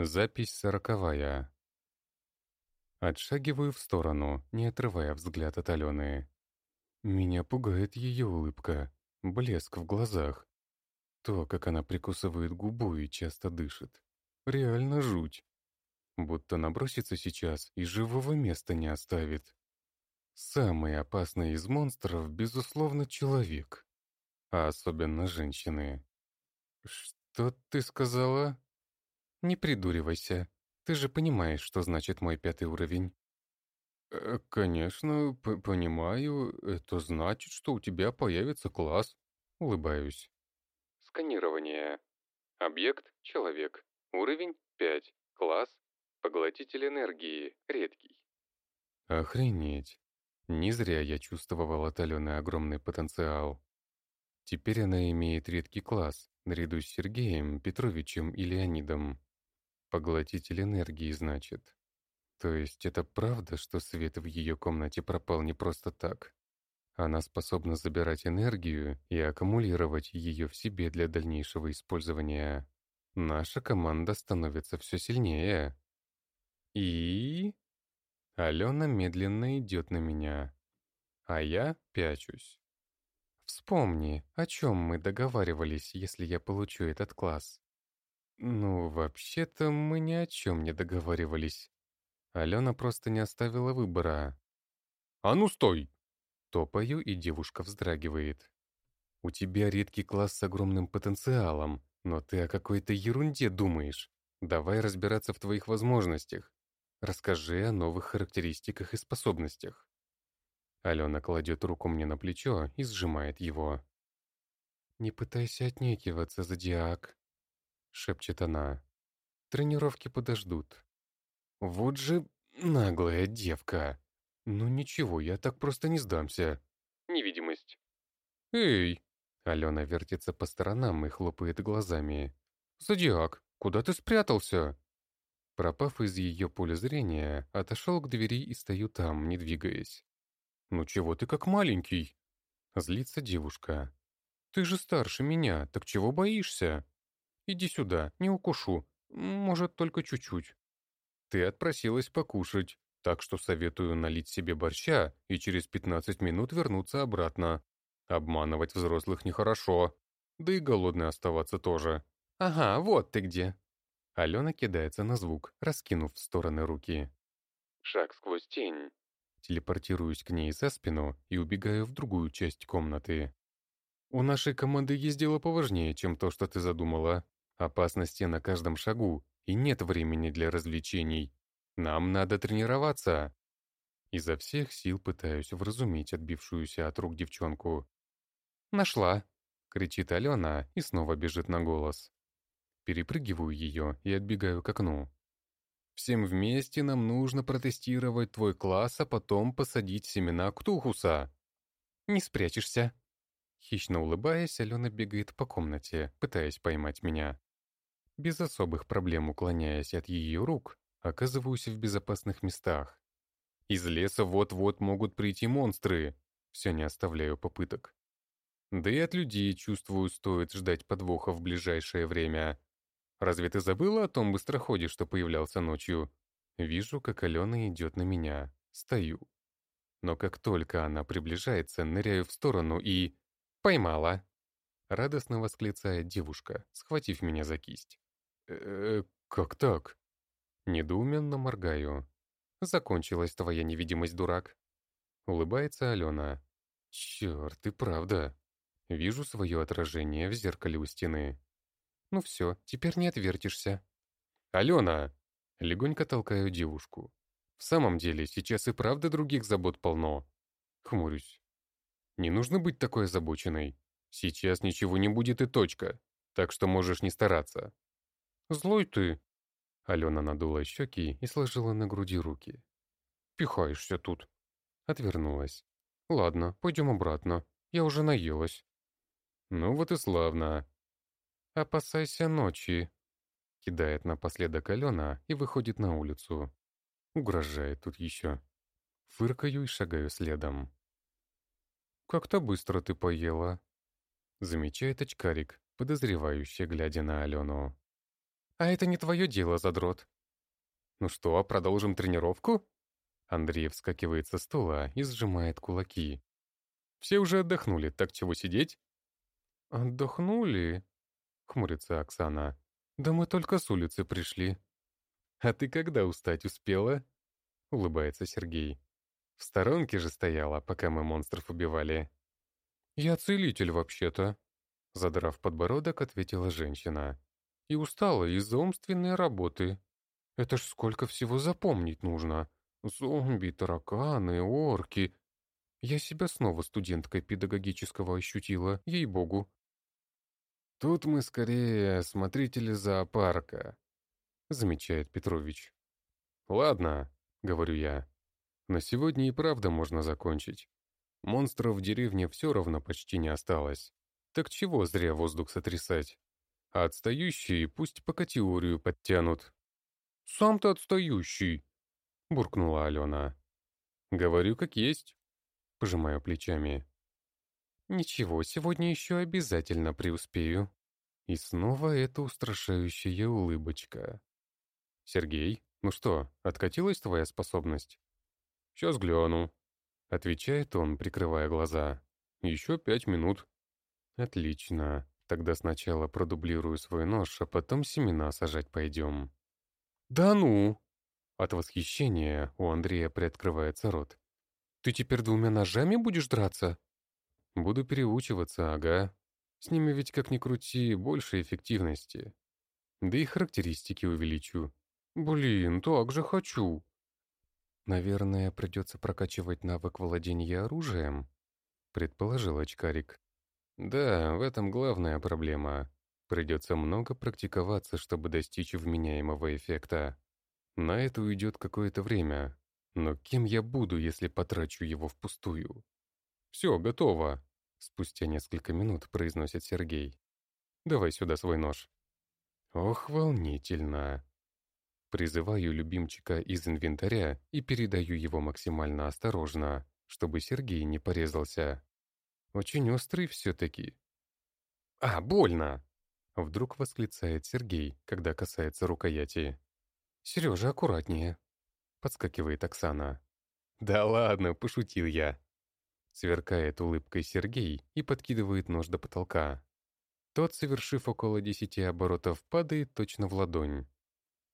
Запись сороковая. Отшагиваю в сторону, не отрывая взгляд от Алены. Меня пугает ее улыбка, блеск в глазах. То, как она прикусывает губу и часто дышит. Реально жуть. Будто набросится сейчас и живого места не оставит. Самый опасный из монстров, безусловно, человек. А особенно женщины. «Что ты сказала?» «Не придуривайся. Ты же понимаешь, что значит мой пятый уровень». Э, «Конечно, понимаю. Это значит, что у тебя появится класс». Улыбаюсь. Сканирование. Объект – человек. Уровень – 5. Класс – поглотитель энергии, редкий. Охренеть. Не зря я чувствовал от Алены огромный потенциал. Теперь она имеет редкий класс, наряду с Сергеем, Петровичем и Леонидом. Поглотитель энергии, значит. То есть это правда, что свет в ее комнате пропал не просто так? Она способна забирать энергию и аккумулировать ее в себе для дальнейшего использования. Наша команда становится все сильнее. И... Алена медленно идет на меня, а я пячусь. Вспомни, о чем мы договаривались, если я получу этот класс. Ну, вообще-то мы ни о чем не договаривались. Алена просто не оставила выбора. «А ну стой!» Топаю, и девушка вздрагивает. «У тебя редкий класс с огромным потенциалом, но ты о какой-то ерунде думаешь. Давай разбираться в твоих возможностях. Расскажи о новых характеристиках и способностях». Алена кладет руку мне на плечо и сжимает его. «Не пытайся отнекиваться, Зодиак», — шепчет она. «Тренировки подождут». «Вот же наглая девка! Ну ничего, я так просто не сдамся». Невидимость. «Эй!» Алена вертится по сторонам и хлопает глазами. «Зодиак, куда ты спрятался?» Пропав из ее поля зрения, отошел к двери и стою там, не двигаясь. «Ну чего ты как маленький?» Злится девушка. «Ты же старше меня, так чего боишься?» Иди сюда, не укушу. Может, только чуть-чуть. Ты отпросилась покушать, так что советую налить себе борща и через 15 минут вернуться обратно. Обманывать взрослых нехорошо. Да и голодной оставаться тоже. Ага, вот ты где. Алена кидается на звук, раскинув в стороны руки. Шаг сквозь тень. Телепортируюсь к ней за спину и убегаю в другую часть комнаты. У нашей команды есть дело поважнее, чем то, что ты задумала. Опасности на каждом шагу, и нет времени для развлечений. Нам надо тренироваться. Изо всех сил пытаюсь вразумить отбившуюся от рук девчонку. «Нашла!» — кричит Алена и снова бежит на голос. Перепрыгиваю ее и отбегаю к окну. «Всем вместе нам нужно протестировать твой класс, а потом посадить семена ктухуса. Не спрячешься!» Хищно улыбаясь, Алена бегает по комнате, пытаясь поймать меня. Без особых проблем уклоняясь от ее рук, оказываюсь в безопасных местах. Из леса вот-вот могут прийти монстры. Все не оставляю попыток. Да и от людей, чувствую, стоит ждать подвоха в ближайшее время. Разве ты забыла о том быстроходе, что появлялся ночью? Вижу, как Алена идет на меня. Стою. Но как только она приближается, ныряю в сторону и... Поймала. Радостно восклицает девушка, схватив меня за кисть э как так?» Недоуменно моргаю. «Закончилась твоя невидимость, дурак». Улыбается Алена. «Черт, и правда. Вижу свое отражение в зеркале у стены. Ну все, теперь не отвертишься». «Алена!» Легонько толкаю девушку. «В самом деле, сейчас и правда других забот полно». Хмурюсь. «Не нужно быть такой озабоченной. Сейчас ничего не будет и точка, так что можешь не стараться. «Злой ты!» Алена надула щеки и сложила на груди руки. «Пихаешься тут!» Отвернулась. «Ладно, пойдем обратно. Я уже наелась». «Ну вот и славно!» «Опасайся ночи!» Кидает напоследок Алена и выходит на улицу. Угрожает тут еще. Фыркаю и шагаю следом. «Как-то быстро ты поела», замечает очкарик, подозревающий, глядя на Алену. А это не твое дело, задрот. Ну что, продолжим тренировку? Андрей вскакивает со стула и сжимает кулаки. Все уже отдохнули, так чего сидеть? Отдохнули? Хмурится Оксана. Да мы только с улицы пришли. А ты когда устать успела? Улыбается Сергей. В сторонке же стояла, пока мы монстров убивали. Я целитель вообще-то. Задрав подбородок, ответила женщина. И устала из-за умственной работы. Это ж сколько всего запомнить нужно. Зомби, тараканы, орки. Я себя снова студенткой педагогического ощутила, ей-богу. Тут мы скорее смотрители зоопарка, замечает Петрович. Ладно, говорю я. На сегодня и правда можно закончить. Монстров в деревне все равно почти не осталось. Так чего зря воздух сотрясать? А отстающие пусть по категорию подтянут. «Сам ты отстающий!» — буркнула Алена. «Говорю, как есть». Пожимаю плечами. «Ничего, сегодня еще обязательно преуспею». И снова эта устрашающая улыбочка. «Сергей, ну что, откатилась твоя способность?» «Сейчас гляну», — отвечает он, прикрывая глаза. «Еще пять минут». «Отлично. Тогда сначала продублирую свой нож, а потом семена сажать пойдем». «Да ну!» От восхищения у Андрея приоткрывается рот. «Ты теперь двумя ножами будешь драться?» «Буду переучиваться, ага. С ними ведь, как ни крути, больше эффективности. Да и характеристики увеличу». «Блин, так же хочу!» «Наверное, придется прокачивать навык владения оружием», — предположил очкарик. «Да, в этом главная проблема. Придется много практиковаться, чтобы достичь вменяемого эффекта. На это уйдет какое-то время. Но кем я буду, если потрачу его впустую? «Все, готово», — спустя несколько минут произносит Сергей. «Давай сюда свой нож». Ох, волнительно. Призываю любимчика из инвентаря и передаю его максимально осторожно, чтобы Сергей не порезался. Очень острый все-таки. «А, больно!» Вдруг восклицает Сергей, когда касается рукояти. «Сережа, аккуратнее!» Подскакивает Оксана. «Да ладно, пошутил я!» Сверкает улыбкой Сергей и подкидывает нож до потолка. Тот, совершив около десяти оборотов, падает точно в ладонь.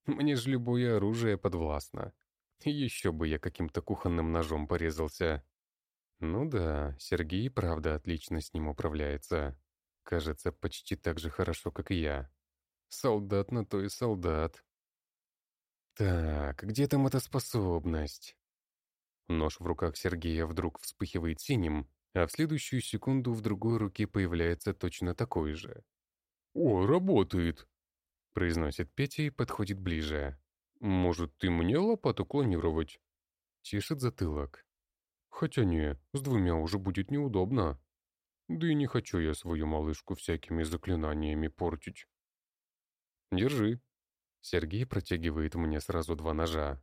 Мне же любое оружие подвластно. Еще бы я каким-то кухонным ножом порезался. Ну да, Сергей правда отлично с ним управляется. Кажется, почти так же хорошо, как и я. Солдат на то и солдат. Так, где там эта способность? Нож в руках Сергея вдруг вспыхивает синим, а в следующую секунду в другой руке появляется точно такой же. «О, работает!» — произносит Петя и подходит ближе. «Может, ты мне лопату клонировать?» Чешет затылок. «Хотя не, с двумя уже будет неудобно». Да и не хочу я свою малышку всякими заклинаниями портить. Держи. Сергей протягивает мне сразу два ножа.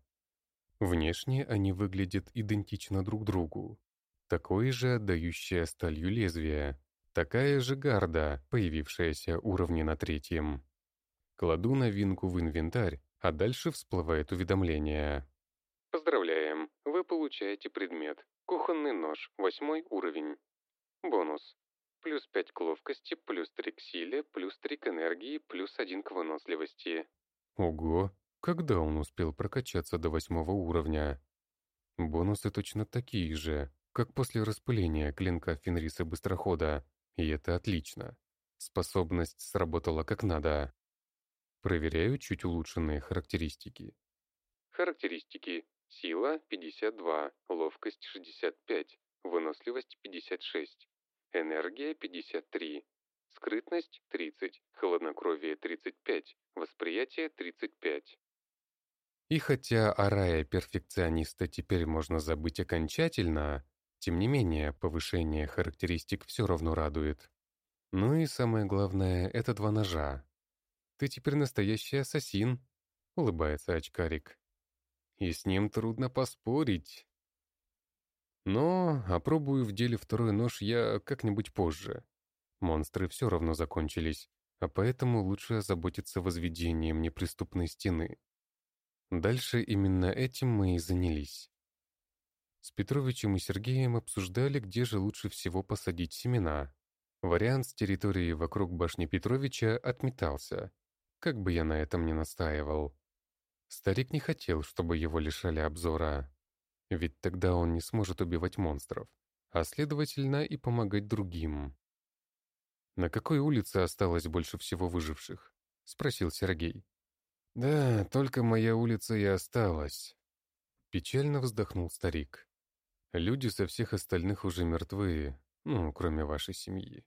Внешне они выглядят идентично друг другу. Такое же отдающее сталью лезвие. Такая же гарда, появившаяся уровне на третьем. Кладу новинку в инвентарь, а дальше всплывает уведомление. Поздравляем, вы получаете предмет. Кухонный нож, восьмой уровень. Бонус. Плюс 5 к ловкости, плюс 3 к силе, плюс 3 к энергии, плюс 1 к выносливости. Ого, когда он успел прокачаться до восьмого уровня? Бонусы точно такие же, как после распыления клинка Фенриса Быстрохода, и это отлично. Способность сработала как надо. Проверяю чуть улучшенные характеристики. Характеристики. Сила 52, ловкость 65, выносливость 56, энергия 53, скрытность 30, холоднокровие 35, восприятие 35. И хотя о рае перфекциониста теперь можно забыть окончательно, тем не менее повышение характеристик все равно радует. Ну и самое главное — это два ножа. «Ты теперь настоящий ассасин», — улыбается очкарик. «И с ним трудно поспорить». Но опробую в деле второй нож я как-нибудь позже. Монстры все равно закончились, а поэтому лучше озаботиться возведением неприступной стены. Дальше именно этим мы и занялись. С Петровичем и Сергеем обсуждали, где же лучше всего посадить семена. Вариант с территории вокруг башни Петровича отметался, как бы я на этом ни настаивал. Старик не хотел, чтобы его лишали обзора, ведь тогда он не сможет убивать монстров, а следовательно и помогать другим. «На какой улице осталось больше всего выживших?» — спросил Сергей. «Да, только моя улица и осталась». Печально вздохнул старик. Люди со всех остальных уже мертвы, ну, кроме вашей семьи.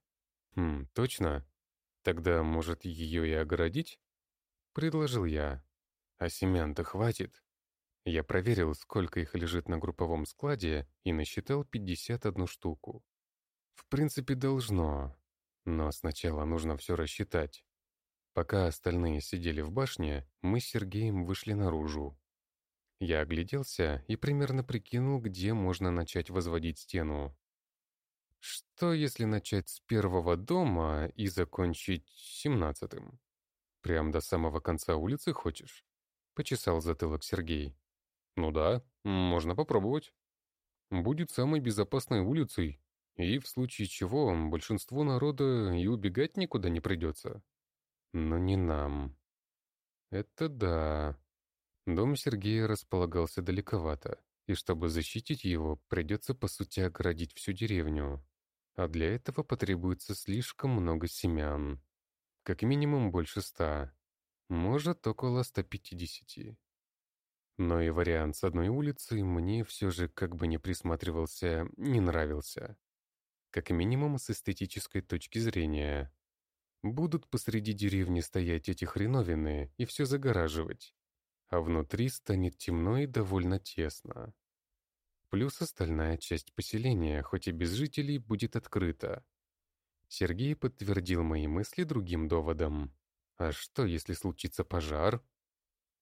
Хм, точно? Тогда, может, ее и огородить? Предложил я. А семян-то хватит? Я проверил, сколько их лежит на групповом складе, и насчитал 51 штуку. В принципе, должно. Но сначала нужно все рассчитать. Пока остальные сидели в башне, мы с Сергеем вышли наружу. Я огляделся и примерно прикинул, где можно начать возводить стену. Что, если начать с первого дома и закончить семнадцатым? Прям до самого конца улицы хочешь? Почесал затылок Сергей. Ну да, можно попробовать. Будет самой безопасной улицей, и в случае чего большинству народа и убегать никуда не придется. Но не нам. Это да. Дом Сергея располагался далековато, и чтобы защитить его, придется по сути оградить всю деревню. А для этого потребуется слишком много семян. Как минимум больше ста. Может, около 150. Но и вариант с одной улицы мне все же как бы не присматривался, не нравился. Как минимум с эстетической точки зрения. Будут посреди деревни стоять эти хреновины и все загораживать а внутри станет темно и довольно тесно. Плюс остальная часть поселения, хоть и без жителей, будет открыта. Сергей подтвердил мои мысли другим доводом. А что, если случится пожар?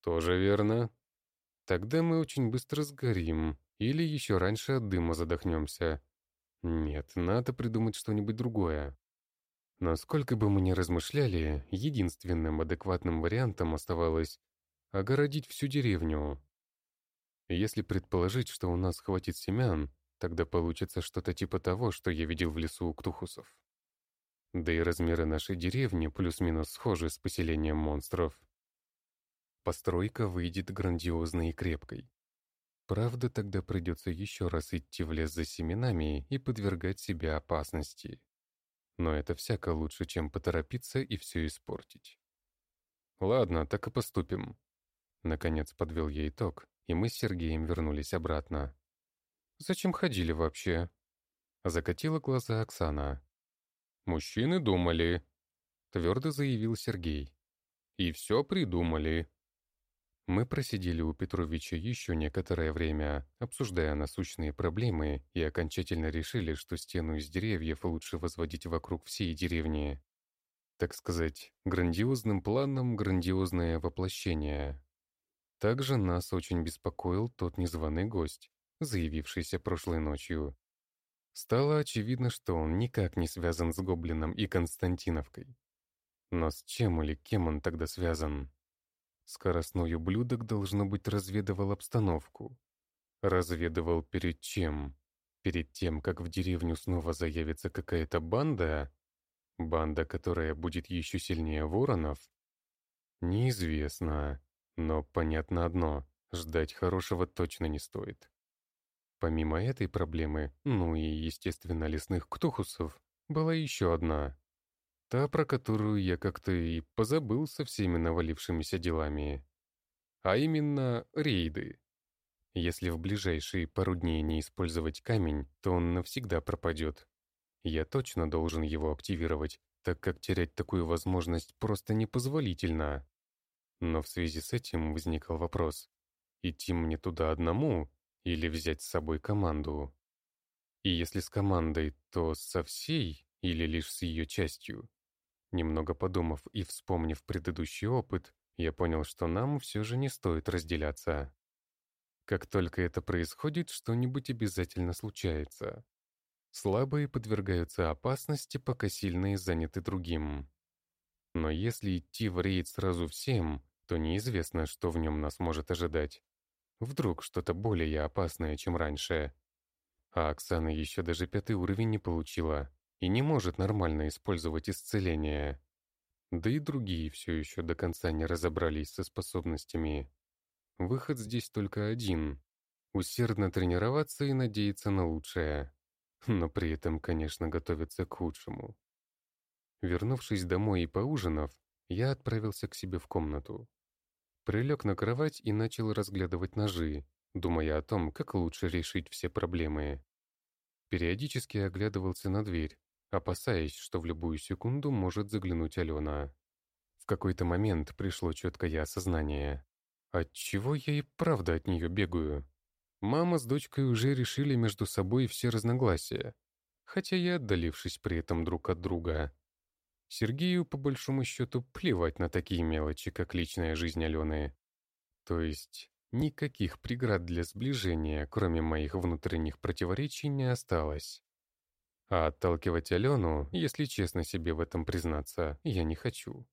Тоже верно. Тогда мы очень быстро сгорим, или еще раньше от дыма задохнемся. Нет, надо придумать что-нибудь другое. Насколько бы мы ни размышляли, единственным адекватным вариантом оставалось огородить всю деревню. Если предположить, что у нас хватит семян, тогда получится что-то типа того, что я видел в лесу у Ктухусов. Да и размеры нашей деревни плюс-минус схожи с поселением монстров. Постройка выйдет грандиозной и крепкой. Правда, тогда придется еще раз идти в лес за семенами и подвергать себя опасности. Но это всяко лучше, чем поторопиться и все испортить. Ладно, так и поступим. Наконец подвел я итог, и мы с Сергеем вернулись обратно. «Зачем ходили вообще?» Закатила глаза Оксана. «Мужчины думали», — твердо заявил Сергей. «И все придумали». Мы просидели у Петровича еще некоторое время, обсуждая насущные проблемы, и окончательно решили, что стену из деревьев лучше возводить вокруг всей деревни. Так сказать, грандиозным планом грандиозное воплощение. Также нас очень беспокоил тот незваный гость, заявившийся прошлой ночью. Стало очевидно, что он никак не связан с Гоблином и Константиновкой. Но с чем или кем он тогда связан? Скоростной ублюдок, должно быть, разведывал обстановку. Разведывал перед чем? Перед тем, как в деревню снова заявится какая-то банда? Банда, которая будет еще сильнее воронов? Неизвестно. Но понятно одно, ждать хорошего точно не стоит. Помимо этой проблемы, ну и, естественно, лесных ктухусов, была еще одна. Та, про которую я как-то и позабыл со всеми навалившимися делами. А именно, рейды. Если в ближайшие пару дней не использовать камень, то он навсегда пропадет. Я точно должен его активировать, так как терять такую возможность просто непозволительно. Но в связи с этим возникал вопрос, идти мне туда одному или взять с собой команду? И если с командой, то со всей или лишь с ее частью? Немного подумав и вспомнив предыдущий опыт, я понял, что нам все же не стоит разделяться. Как только это происходит, что-нибудь обязательно случается. Слабые подвергаются опасности, пока сильные заняты другим. Но если идти в рейд сразу всем, то неизвестно, что в нем нас может ожидать. Вдруг что-то более опасное, чем раньше. А Оксана еще даже пятый уровень не получила и не может нормально использовать исцеление. Да и другие все еще до конца не разобрались со способностями. Выход здесь только один — усердно тренироваться и надеяться на лучшее. Но при этом, конечно, готовиться к худшему. Вернувшись домой и поужинав, я отправился к себе в комнату. Прилег на кровать и начал разглядывать ножи, думая о том, как лучше решить все проблемы. Периодически оглядывался на дверь, опасаясь, что в любую секунду может заглянуть Алена. В какой-то момент пришло четкое осознание. Отчего я и правда от нее бегаю? Мама с дочкой уже решили между собой все разногласия, хотя и отдалившись при этом друг от друга. Сергею, по большому счету, плевать на такие мелочи, как личная жизнь Алены. То есть, никаких преград для сближения, кроме моих внутренних противоречий, не осталось. А отталкивать Алену, если честно себе в этом признаться, я не хочу.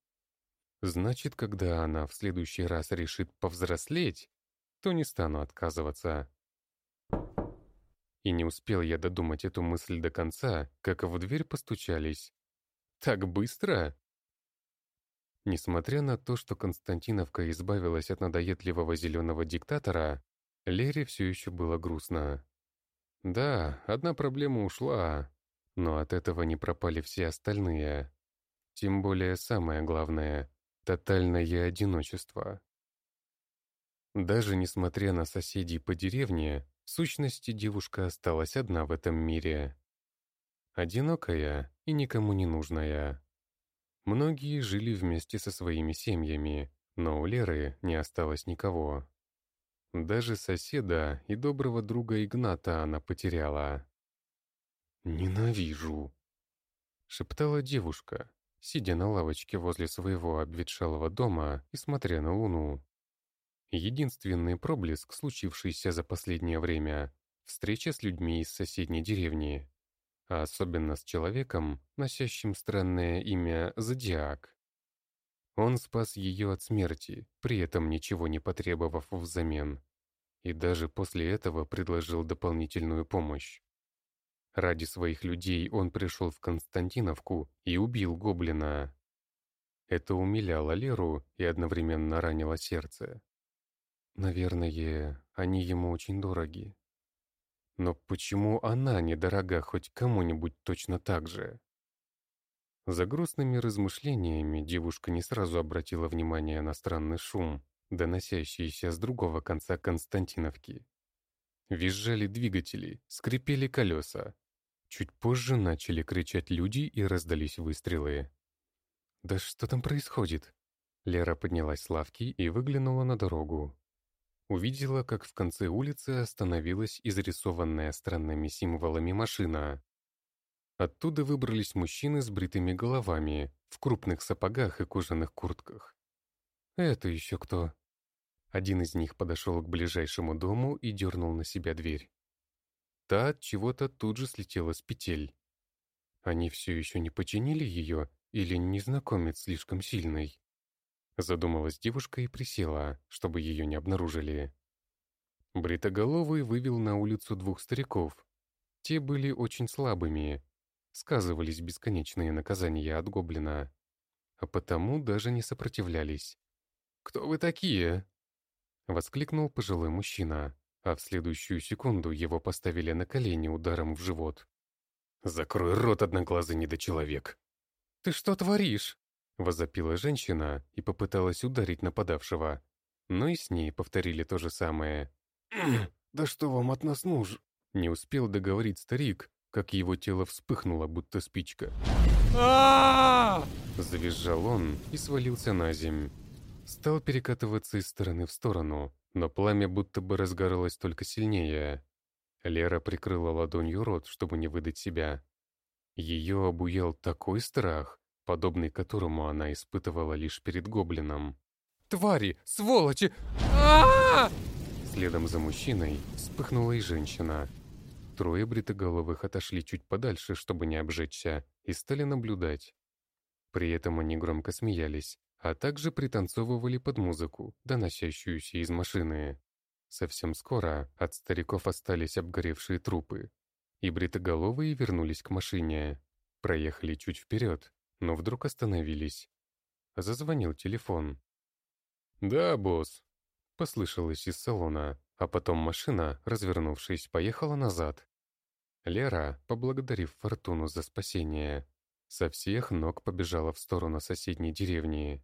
Значит, когда она в следующий раз решит повзрослеть, то не стану отказываться. И не успел я додумать эту мысль до конца, как в дверь постучались. Так быстро? Несмотря на то, что Константиновка избавилась от надоедливого зеленого диктатора, Лере все еще было грустно. Да, одна проблема ушла, но от этого не пропали все остальные. Тем более самое главное — тотальное одиночество. Даже несмотря на соседей по деревне, в сущности девушка осталась одна в этом мире. Одинокая и никому не нужная. Многие жили вместе со своими семьями, но у Леры не осталось никого. Даже соседа и доброго друга Игната она потеряла. «Ненавижу!» — шептала девушка, сидя на лавочке возле своего обветшалого дома и смотря на луну. Единственный проблеск, случившийся за последнее время — встреча с людьми из соседней деревни а особенно с человеком, носящим странное имя Зодиак. Он спас ее от смерти, при этом ничего не потребовав взамен, и даже после этого предложил дополнительную помощь. Ради своих людей он пришел в Константиновку и убил гоблина. Это умиляло Леру и одновременно ранило сердце. Наверное, они ему очень дороги. Но почему она недорога хоть кому-нибудь точно так же? За грустными размышлениями девушка не сразу обратила внимание на странный шум, доносящийся с другого конца Константиновки. Визжали двигатели, скрипели колеса. Чуть позже начали кричать люди и раздались выстрелы. «Да что там происходит?» Лера поднялась с лавки и выглянула на дорогу увидела, как в конце улицы остановилась изрисованная странными символами машина. Оттуда выбрались мужчины с бритыми головами, в крупных сапогах и кожаных куртках. «Это еще кто?» Один из них подошел к ближайшему дому и дернул на себя дверь. Та от чего-то тут же слетела с петель. Они все еще не починили ее или незнакомец слишком сильный? Задумалась девушка и присела, чтобы ее не обнаружили. Бритоголовый вывел на улицу двух стариков. Те были очень слабыми. Сказывались бесконечные наказания от гоблина. А потому даже не сопротивлялись. «Кто вы такие?» Воскликнул пожилой мужчина, а в следующую секунду его поставили на колени ударом в живот. «Закрой рот, одноглазый недочеловек!» «Ты что творишь?» Возопила женщина и попыталась ударить нападавшего. Но и с ней повторили то же самое. «Да что вам от нас нужно?» Не успел договорить старик, как его тело вспыхнуло, будто спичка. Завизжал он и свалился на земь. Стал перекатываться из стороны в сторону, но пламя будто бы разгоралось только сильнее. Лера прикрыла ладонью рот, чтобы не выдать себя. Ее обуял такой страх, подобный которому она испытывала лишь перед гоблином. «Твари! Сволочи! а Следом за мужчиной вспыхнула и женщина. Трое бритоголовых отошли чуть подальше, чтобы не обжечься, и стали наблюдать. При этом они громко смеялись, а также пританцовывали под музыку, доносящуюся из машины. Совсем скоро от стариков остались обгоревшие трупы, и бритоголовые вернулись к машине. Проехали чуть вперед, но вдруг остановились. Зазвонил телефон. «Да, босс», — послышалось из салона, а потом машина, развернувшись, поехала назад. Лера, поблагодарив Фортуну за спасение, со всех ног побежала в сторону соседней деревни.